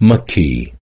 مكي